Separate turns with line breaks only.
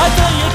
爱的眼。